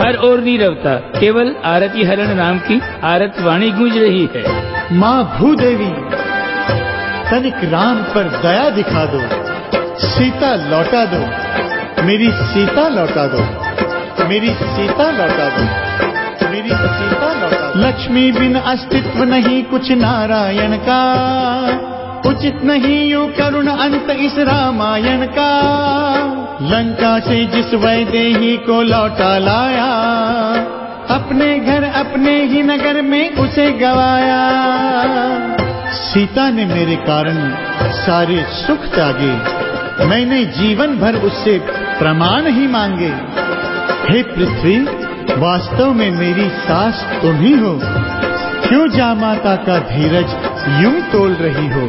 हर ओर नीरवता केवल आरती हरण नाम की आरत वाणी गूंज रही है। माँ भूदेवी, तनिक राम पर दया दिखा दो। सीता लौटा दो। मेरी सीता लौटा दो। मेरी सीता लौटा दो। मेरी सीता लौटा दो। लक्ष्मी बिन अस्तित्व नहीं कुछ नारायण का। उचित नहीं यू करुण अंत इस रामायण का। लंका से जिस वैदेही को लौटा लाया, अपने घर अपने ही नगर में उसे गवाया। सीता ने मेरे कारण सारे सुख त्यागे, मैंने जीवन भर उससे प्रमाण ही मांगे। हे पृथ्वी, वास्तव में मेरी सास तुम ही हो क्यों जा माता का धीरज यूँ तोल रही हो?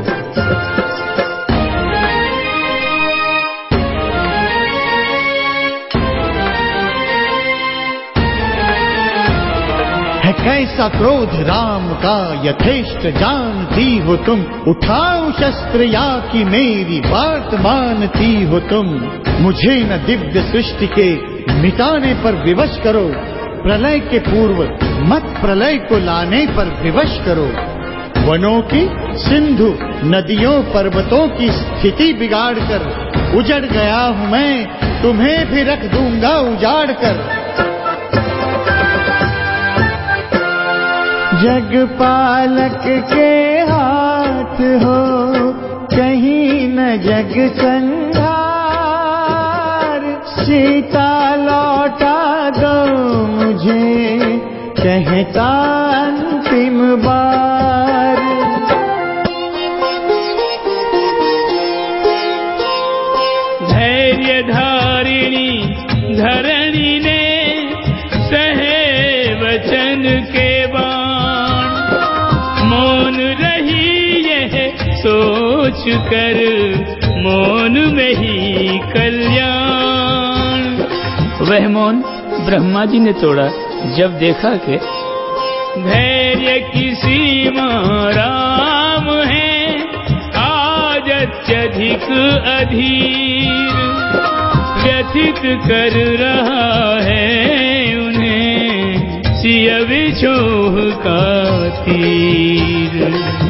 कैसा क्रोध राम का यथेष्ट जानती हो तुम। उठाओ शस्त्र या कि मेरी बात मानती हो तुम। मुझे न दिव्य सृष्टि के मिटाने पर विवश करो। प्रलय के पूर्व मत प्रलय को लाने पर विवश करो। वनों की, सिंधु, नदियों, पर्वतों की स्थिति बिगाड़ कर उजड़ गया हूँ मैं। तुम्हें भी रख दूँगा उजाड़ कर। जग पालक के हाथ हो कहीं न जग संघार सीता लौटा दो मुझे कहता अंतिम बार कर मौन में ही कल्याण। वह मौन ब्रह्मा जी ने तोड़ा जब देखा के धैर्य की सीमा राम है आज अत्यधिक अधीर। व्यथित कर रहा है उन्हें सिय विछोह का तीर।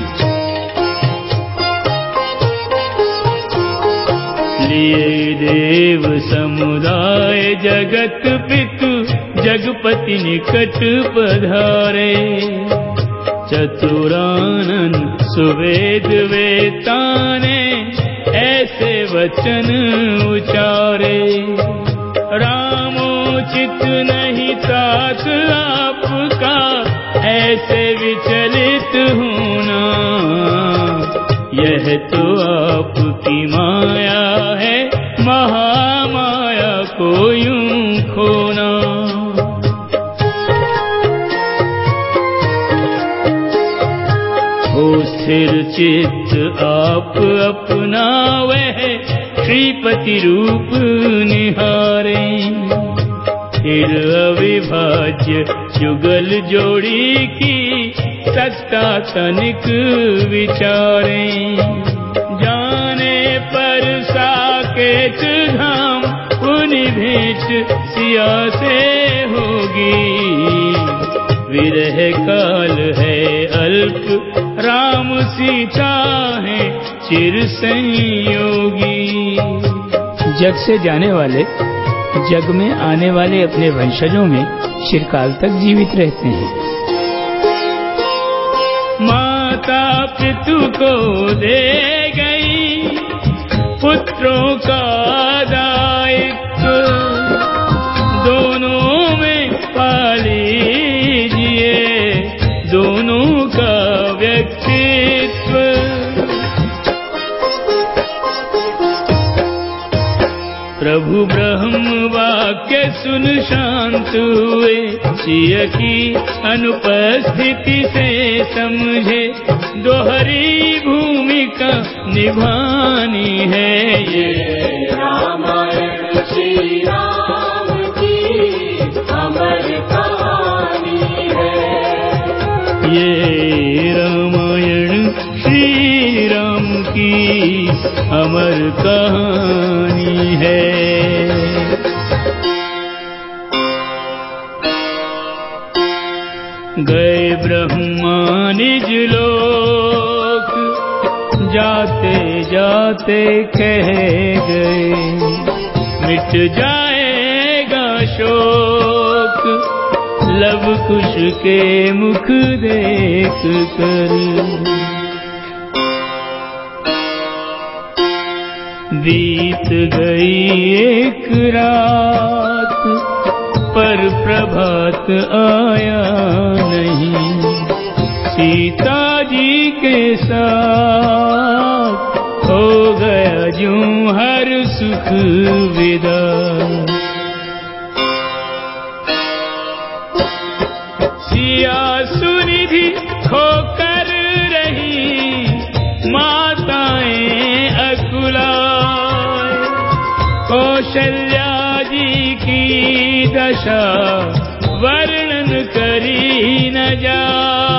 लिए देव समुदाय जगत पितु, जगपति निकट पधारे। चतुरानन सुवेद वेताने, ऐसे वचन उचारे। रामोचित नहीं तात आपका, ऐसे विचलित होना। यह तो आपकी माया चित्त आप अपना वह श्रीपति रूप निहारे। फिर अविभाज्य जुगल जोड़ी की सत्ता तनिक विचारे। जाने पर साकेत धाम पुनि भेंट सिया से होगी। विरह काल है अल्प राम सीता है चिर संयोगी। जग से जाने वाले जग में आने वाले अपने वंशजों में चिरकाल तक जीवित रहते हैं। माता पितु को दे गई पुत्रों का वाक्य सुन शांत हुए। सिय की अनुपस्थिति से समझे। दोहरी भूमिका निभानी है ये। रामायण श्री राम की अमर कहानी है ये रामायण श्री राम की अमर कहानी है। जाते कह गए मिट जाएगा शोक लब कुश के मुख देख कर। बीत गई एक रात, पर प्रभात आया नहीं। सीता जी के साथ गया हर सुख विदा। सिया सुनिधि खोकर रही, माताएँ अकुलाए कौशल्या जी की दशा, वर्णन करी न जाए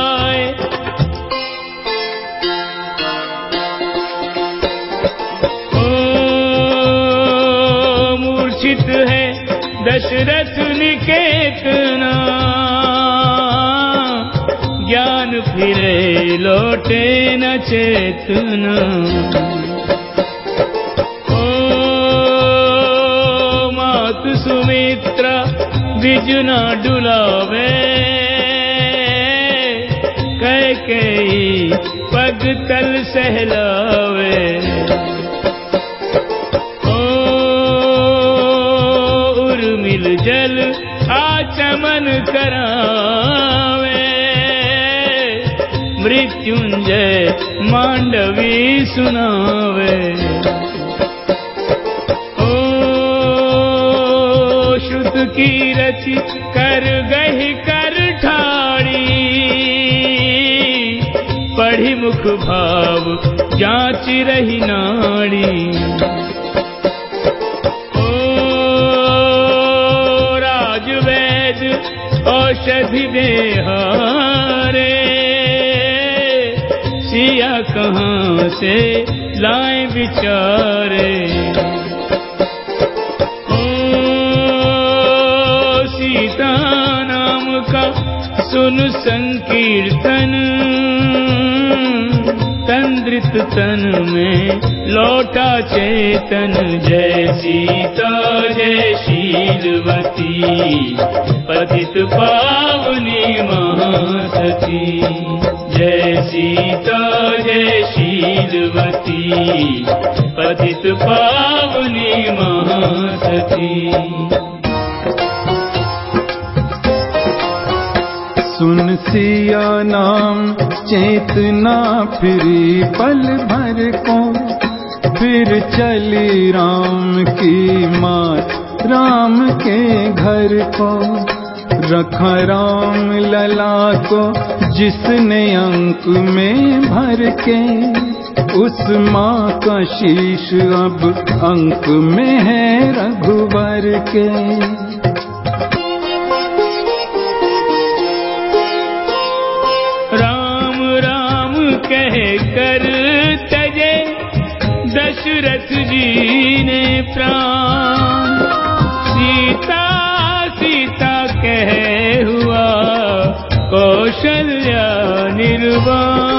दशरथ निकेतना। ज्ञान फिरे लौटे न चेतना। ओ मात सुमित्रा बिजुना कह के पग तल सहलावे करावे। मृत्युंजय मांडवी सुनावे। ओ श्रुत की रचि कर गही कर ठाड़ी पढ़ी मुख भाव जांच रही नाड़ी औषधि देहारे सिया कहाँ से लाए बिचारे? ओ सीता नाम का सुन संकीर्तन। तंद्रित तन में लौटा चेतन जय सीता जय शीलवती, पतित पावनी महासती। जय सीता जय शीलवती, पतित पावनी महासती। सुन सिया नाम, चेतना फिरी पल भर को। फिर चली राम की मात, राम के घर को। रखा राम लला को, जिसने अंक में भर के। उस माँ का शीश अब अंक में है रघुवर के। कौशल्या निर्वाण।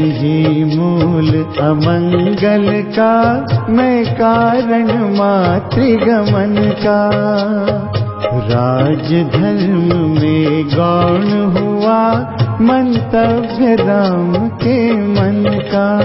ही मूल अमंगल का, मैं कारण मातृगमन का। राज धर्म में गौण हुआ, मंतव्य राम के मन का।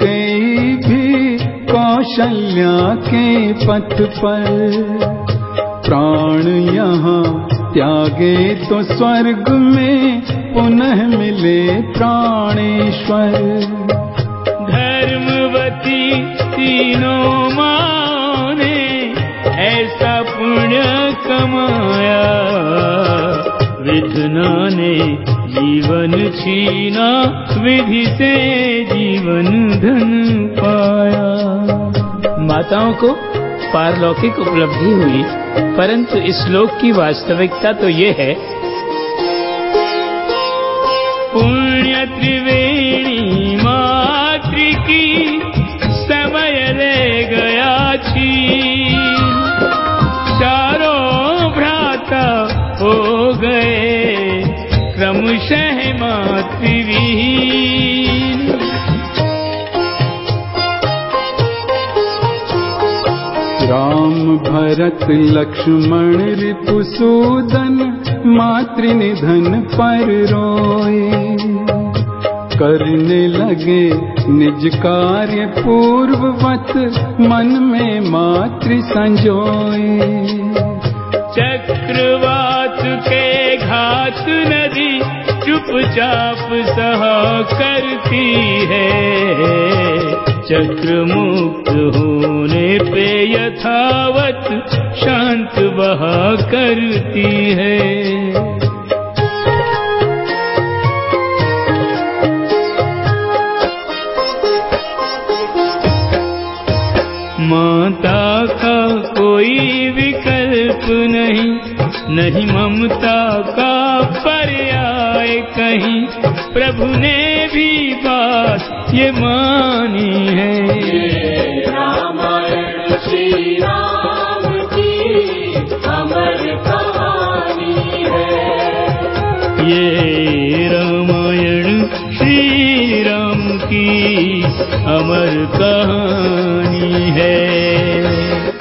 कई भी कौशल्या के पथ पर। प्राण यहाँ त्यागे तो स्वर्ग में पुनः मिले प्राणेश्वर। धर्मवती तीनों माँ ने ऐसा पुण्य कमाया। विधना ने जीवन छीना, विधि से जीवन धन पाया। माताओं को पारलौकिक उपलब्धि हुई, परंतु इस श्लोक की वास्तविकता तो ये है भरत लक्ष्मण रिपुसूदन मातृनिधन पर रोए। करने लगे निज कार्य पूर्ववत, मन में मातृ संजोए। चक्रवात के घात नदी चुपचाप सहा करती है। चक्र मुक्त होने पे यथावत बहा करती है। माता का कोई विकल्प नहीं नहीं ममता का पर्याय कहीं। प्रभु ने भी बात ये मानी है। रामायण, श्री राम। ये रामायण श्री राम की अमर कहानी है।